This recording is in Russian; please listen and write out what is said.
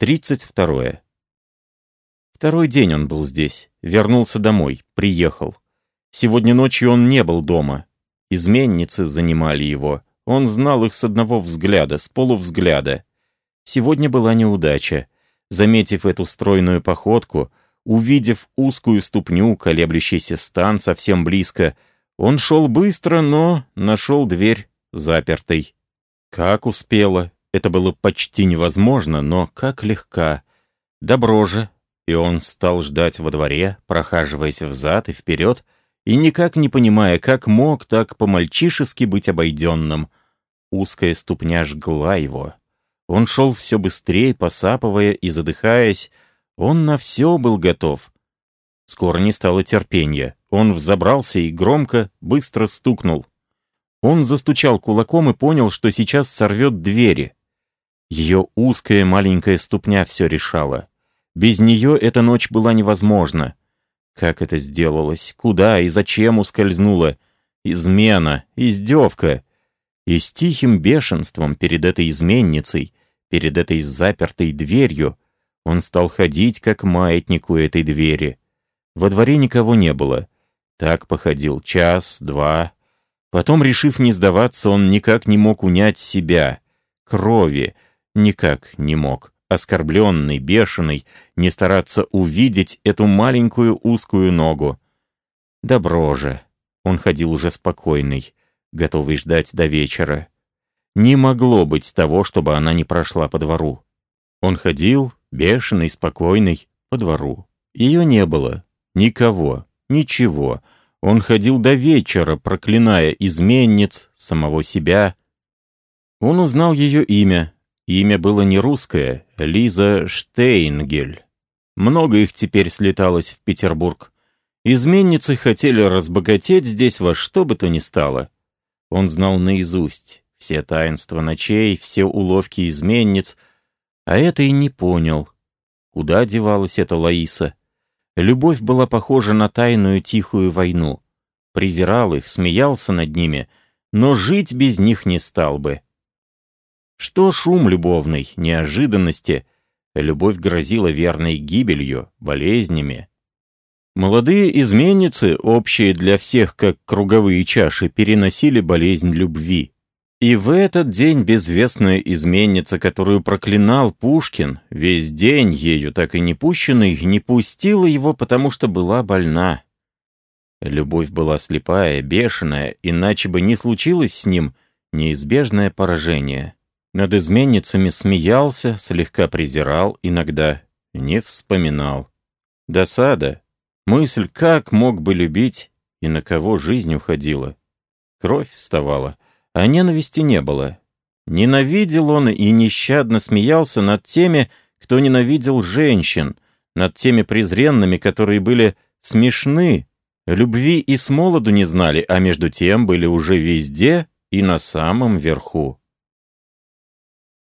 32. Второй день он был здесь. Вернулся домой. Приехал. Сегодня ночью он не был дома. Изменницы занимали его. Он знал их с одного взгляда, с полувзгляда. Сегодня была неудача. Заметив эту стройную походку, увидев узкую ступню, колеблющийся стан совсем близко, он шел быстро, но нашел дверь запертой. Как успела? Это было почти невозможно, но как легка. Добро же. И он стал ждать во дворе, прохаживаясь взад и вперед, и никак не понимая, как мог так по-мальчишески быть обойденным. Узкая ступня жгла его. Он шел все быстрее, посапывая и задыхаясь. Он на все был готов. Скоро не стало терпения. Он взобрался и громко, быстро стукнул. Он застучал кулаком и понял, что сейчас сорвет двери. Ее узкая маленькая ступня все решала. Без нее эта ночь была невозможна. Как это сделалось? Куда и зачем ускользнула? Измена, издевка. И с тихим бешенством перед этой изменницей перед этой запертой дверью, он стал ходить, как маятник у этой двери. Во дворе никого не было. Так походил час, два. Потом, решив не сдаваться, он никак не мог унять себя. Крови никак не мог. Оскорбленный, бешеный, не стараться увидеть эту маленькую узкую ногу. Добро же. Он ходил уже спокойный, готовый ждать до вечера. Не могло быть того, чтобы она не прошла по двору. Он ходил, бешеный, спокойный, по двору. Ее не было. Никого. Ничего. Он ходил до вечера, проклиная изменниц, самого себя. Он узнал ее имя. Имя было не русское, Лиза Штейнгель. Много их теперь слеталось в Петербург. Изменницы хотели разбогатеть здесь во что бы то ни стало. Он знал наизусть все таинства ночей, все уловки изменниц, а это и не понял. Куда девалась эта Лаиса? Любовь была похожа на тайную тихую войну. Презирал их, смеялся над ними, но жить без них не стал бы. Что шум любовный, неожиданности? Любовь грозила верной гибелью, болезнями. Молодые изменницы, общие для всех как круговые чаши, переносили болезнь любви. И в этот день безвестная изменница, которую проклинал Пушкин, весь день ею так и не пущенный, не пустила его, потому что была больна. Любовь была слепая, бешеная, иначе бы не случилось с ним неизбежное поражение. Над изменницами смеялся, слегка презирал, иногда не вспоминал. Досада, мысль, как мог бы любить и на кого жизнь уходила. Кровь вставала а ненависти не было. Ненавидел он и нещадно смеялся над теми, кто ненавидел женщин, над теми презренными, которые были смешны, любви и с молоду не знали, а между тем были уже везде и на самом верху.